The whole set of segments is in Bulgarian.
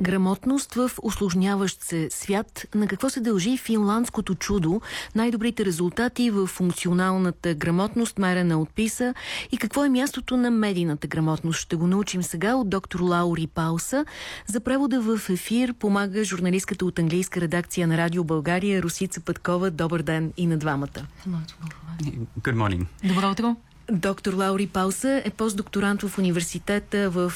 Грамотност в осложняващ се свят. На какво се дължи финландското чудо? Най-добрите резултати в функционалната грамотност мерена от ПИСА и какво е мястото на медийната грамотност? Ще го научим сега от доктор Лаури Пауса. За превода в ефир помага журналистката от английска редакция на Радио България Русица Пъткова. Добър ден и на двамата. Good morning. Добро утро. Доктор Лаури Пауса е постдокторант в университета в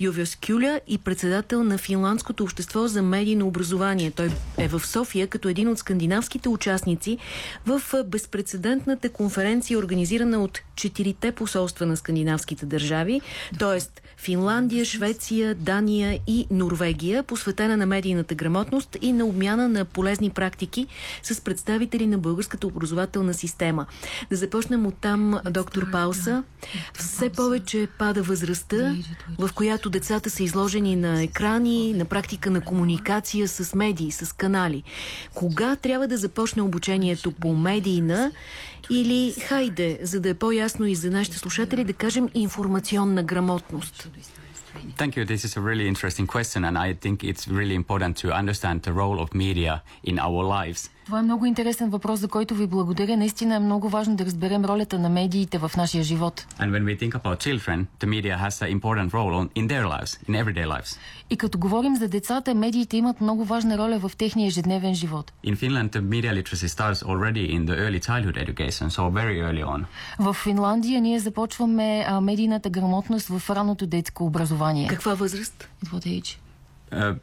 Ювиоскюля и председател на Финландското общество за медийно образование. Той е в София като един от скандинавските участници в безпредседентната конференция, организирана от четирите посолства на скандинавските държави, т.е. Финландия, Швеция, Дания и Норвегия, посветена на медийната грамотност и на обмяна на полезни практики с представители на българската образователна система. Да започнем от там, доктор доктор Пауса, все повече пада възрастта, в която децата са изложени на екрани, на практика на комуникация с медии, с канали. Кога трябва да започне обучението по медийна или, хайде, за да е по-ясно и за нашите слушатели, да кажем информационна грамотност? Thank you. This is a really interesting question, and I think it's really important to understand the role of media in our lives. Това е много интересен въпрос, за който ви благодаря. Наистина е много важно да разберем ролята на медиите в нашия живот. Children, lives. И като говорим за децата, медиите имат много важна роля в техния ежедневен живот. Finland, so. В Финландия ние започваме а, медийната грамотност в ранното детско образование. Каква възраст? At what age? Uh,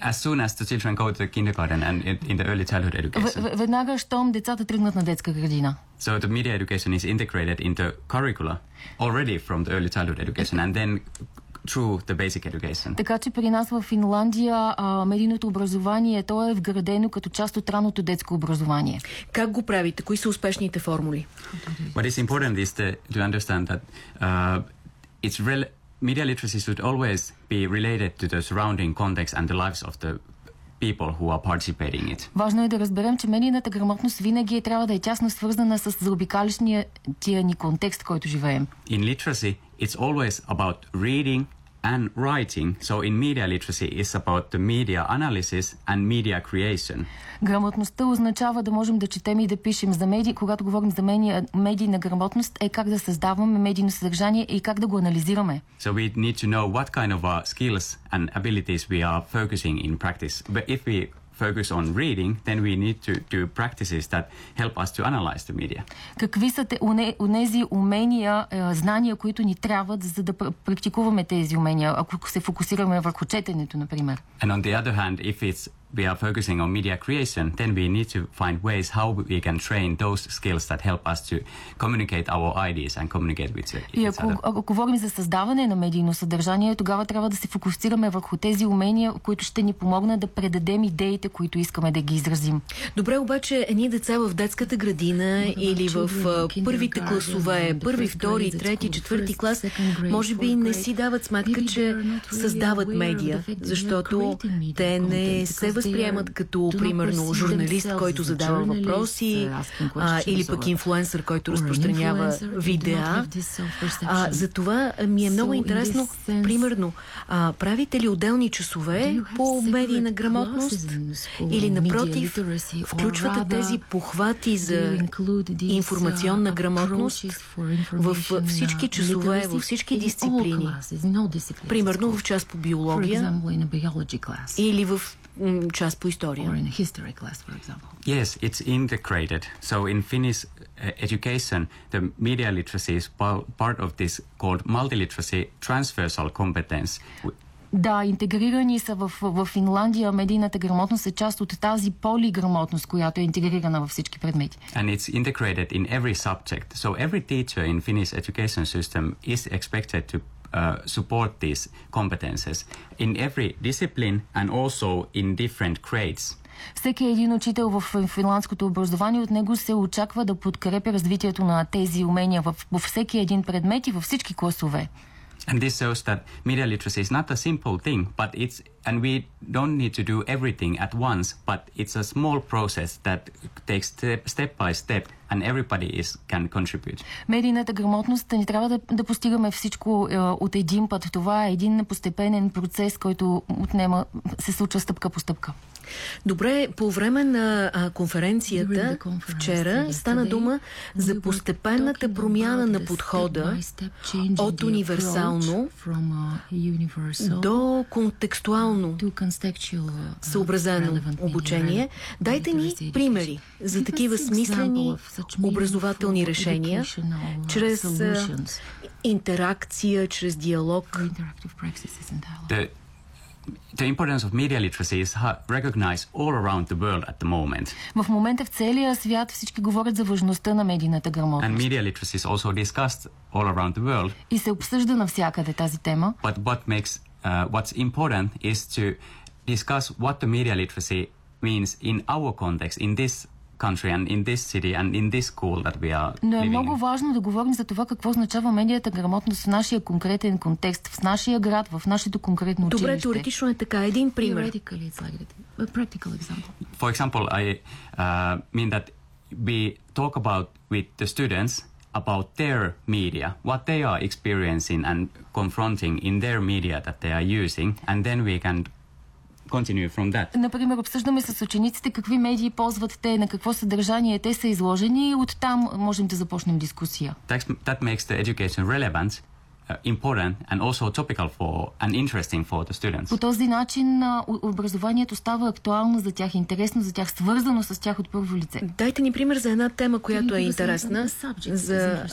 as soon as the children go to kindergarten and in the early childhood education. Веднага, щом децата тръгнат на детска градина. So the media education is integrated into curricula already from the early childhood education and then through the basic education. Така че при нас в Финландия а, медийното образование то е вградено като част от ранното детско образование. Как го правите? Кои са успешните формули? What is important is to, to understand that uh, it's rel media literacy should always be related to the surrounding context and the lives of the people who are participating in it. Важно е да разберем, че медийната грамотност винаги трябва да е тясно свързана с заобикалищния тия ни контекст, който живеем. In literacy, it's always about reading and writing. So in media literacy is about the media analysis and media creation. Грамотността означава да можем да четем и да пишем за медии. Когато говорим за медия, медийна грамотност е как да създаваме медийно съдържание и как да го анализираме. So we need to know what kind of uh, skills and abilities we are focusing in practice. But if we focus on reading, then we need to do practices that help us to analyze the media. Какви са те, унези умения, знания, които ни трябват, за да практикуваме тези умения, ако се фокусираме върху четенето, например? And on the other hand, if it's we are focusing on media creation, then we need to find ways how we can train those skills that help us to communicate our ideas and communicate with each И ако, ако говорим за създаване на медийно съдържание, тогава трябва да се фокусираме върху тези умения, които ще ни помогнат да предадем идеите, които искаме да ги изразим. Добре, обаче едни деца в детската градина или в първите класове, първи, втори, трети, четвърти клас, може би не си дават сметка, че създават медия, защото те не се възприемат като, примерно, журналист, който задава въпроси, а, или пък инфлуенсър, който разпространява видеа. А, за това ми е много интересно, примерно, а, правите ли отделни часове по медийна грамотност? Или напротив, включвате тези похвати за информационна грамотност в всички часове, във всички дисциплини? Примерно в част по биология или в част по история. Or in a history class, for example. Yes, it's integrated. So in Finnish uh, education, the media literacy is part of this called multiliteracy transversal competence. Да, интегрирани са в, в Финландия. Медийната грамотност е част от тази полиграмотност, която е интегрирана във всички предмети. And it's integrated in every subject. So every teacher in Finnish education system is expected to uh, support these competences in every discipline and also in different grades. Всеки един учител в финландското образование от него се очаква да подкрепя развитието на тези умения във всеки един предмет и във всички класове. And this shows that media literacy is not a simple thing, but it's and we don't need to do everything at once, but it's a small process that takes step, step by step and everybody is, can contribute. Медийната грамотност не трябва да, да постигаме всичко е, от един път. Това е един постепенен процес, който отнема, се случва стъпка по стъпка. Добре, по време на а, конференцията вчера стана дума за постепенната промяна на подхода от универсално до контекстуално съобразено обучение. Дайте ни примери за такива смислени образователни решения чрез интеракция, чрез диалог. The the importance of media literacy is recognized all around the world at the moment. В момента в целия свят всички говорят за важността на медийната грамотност. And media literacy is also discussed all around the world. И се обсъжда навсякъде тази тема. But what makes uh, what's important is to discuss what the media literacy means in our context, in this country and in this city and in this school that we are Но е много важно да говорим за това какво означава медията грамотност в нашия конкретен контекст, в нашия град, в нашето конкретно училище. Добре, теоретично е така. Един пример. For example, I uh, mean that we talk about with the students about their media, what they are experiencing and confronting in their media that they are using, and then we can continue from that. Например, обсъждаме с учениците какви медии ползват те, на какво съдържание те са изложени и оттам можем да започнем дискусия. That, that makes the education relevant uh, important and also topical for and interesting for the students. По този начин образованието става актуално за тях, интересно за тях, свързано с тях от първо лице. Дайте ни пример за една тема, която е интересна за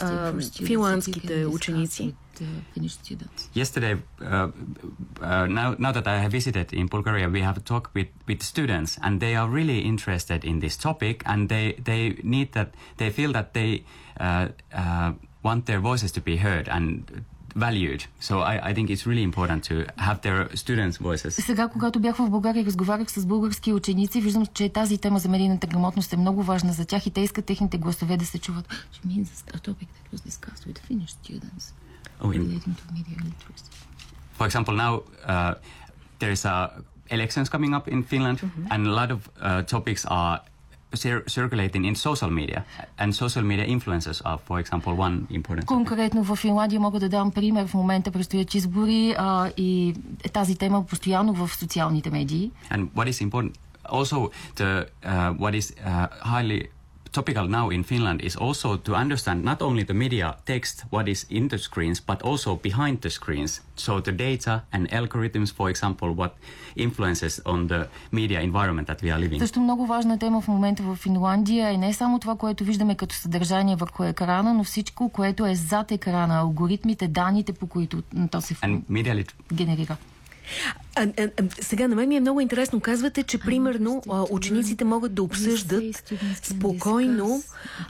финландските ученици. Finnish students? Yesterday, uh, uh, now, now that I have visited in Bulgaria, we have talked with, with students, and they are really interested in this topic, and they, they need that, they feel that they uh, uh, want their voices to be heard and valued. So I, I think it's really important to have their students' voices. Сега, когато бях в България и разговарях с български ученици, виждам, че тази тема за медийната грамотност е много важна за тях и те искат техните гласове да се чуват. Which means a topic that was discussed with Finnish students oh, in, relating to media literacy. For example, now uh, there is a elections coming up in Finland, mm-hmm. and a lot of uh, topics are cir- circulating in social media, and social media influencers are, for example, one important. Конкретно в Финландия мога да дам пример. В момента предстоят избори а, и тази тема постоянно в социалните медии. And what is important, also the uh, what is uh, highly topical now in Finland is also to understand not only the media text, what is in the screens, but also behind the screens. So the data and algorithms, for example, what influences on the media environment that we are living. Също много важна тема в момента в Финландия е не само това, което виждаме като съдържание върху екрана, но всичко, което е зад екрана, алгоритмите, данните, по които то се генерира. А, а, а, сега на мен ми е много интересно. Казвате, че примерно а, учениците могат да обсъждат спокойно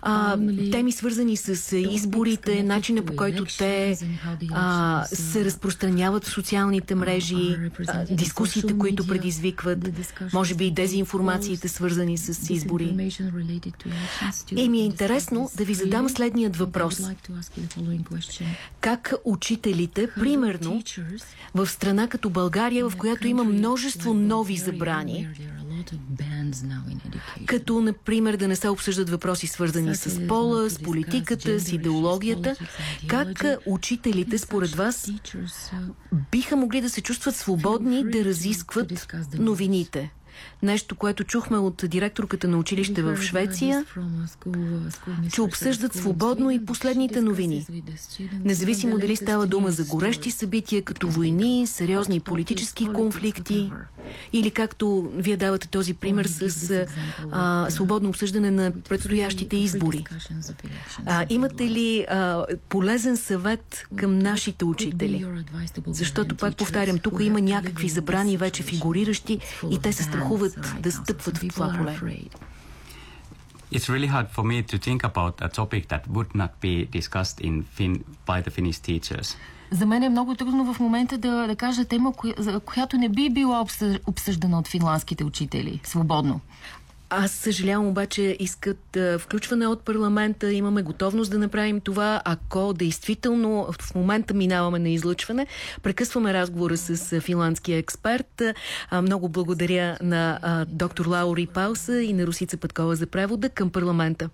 а, теми свързани с изборите, начина по който те а, се разпространяват в социалните мрежи, а, дискусиите, които предизвикват, може би и дезинформациите свързани с избори. И ми е интересно да ви задам следният въпрос. Как учителите, примерно, в страна като България, в която има множество нови забрани, като, например, да не се обсъждат въпроси свързани с пола, с политиката, с идеологията. Как учителите, според вас, биха могли да се чувстват свободни да разискват новините? Нещо, което чухме от директорката на училище в Швеция, че обсъждат свободно и последните новини. Независимо дали става дума за горещи събития, като войни, сериозни политически конфликти, или както вие давате този пример с а, свободно обсъждане на предстоящите избори. А, имате ли а, полезен съвет към нашите учители? Защото, пак повтарям, тук има някакви забрани вече фигуриращи и те се страхуват да стъпват в това поле. It's really hard for me to think about a topic that would not be discussed in fin by the Finnish teachers. За мен е много трудно в момента да, да кажа тема, коя, която не би била обсъждана от финландските учители свободно. Аз съжалявам, обаче искат а, включване от парламента. Имаме готовност да направим това. Ако действително в момента минаваме на излъчване, прекъсваме разговора с финландския експерт. А, много благодаря на а, доктор Лаури Пауса и на Русица Пъткова за превода към парламента.